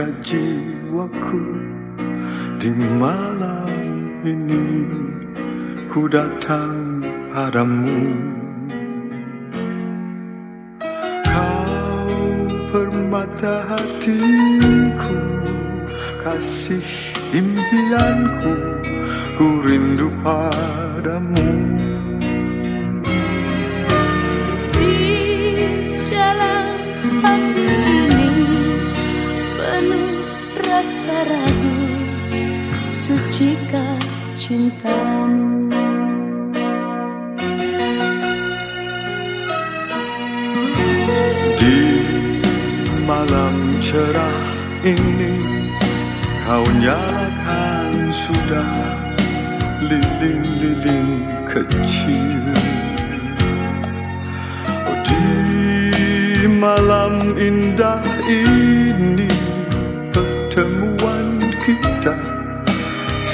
mata jiwaku Di malam ini. Ku datang padamu. Kau permata hatiku Kasih impianku Ku rindu padamu Cintamu Di malam cerah ini Kau nyalakan sudah lilin-lilin kecil. Oh di malam indah ini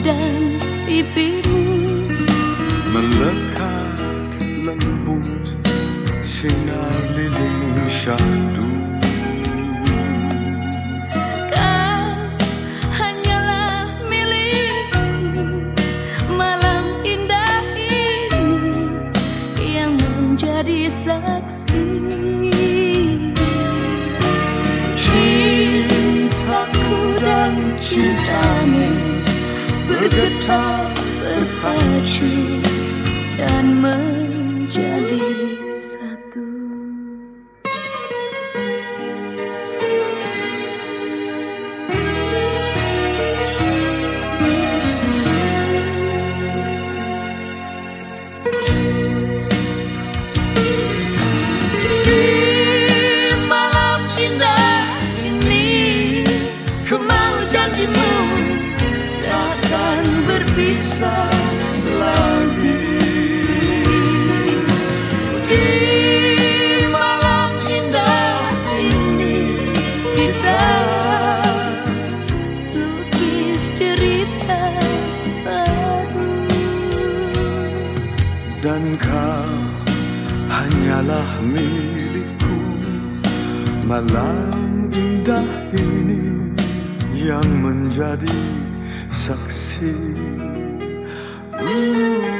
Dan pipimu Melekat lembut sinar lilin syahdu. Kau hanyalah milikku. Malam indah ini Yang menjadi saksi. Cintaku dan cintamu Bergetar berpacu Dan menjadi Dan kau hanyalah milikku Malam indah ini yang menjadi saksi uh.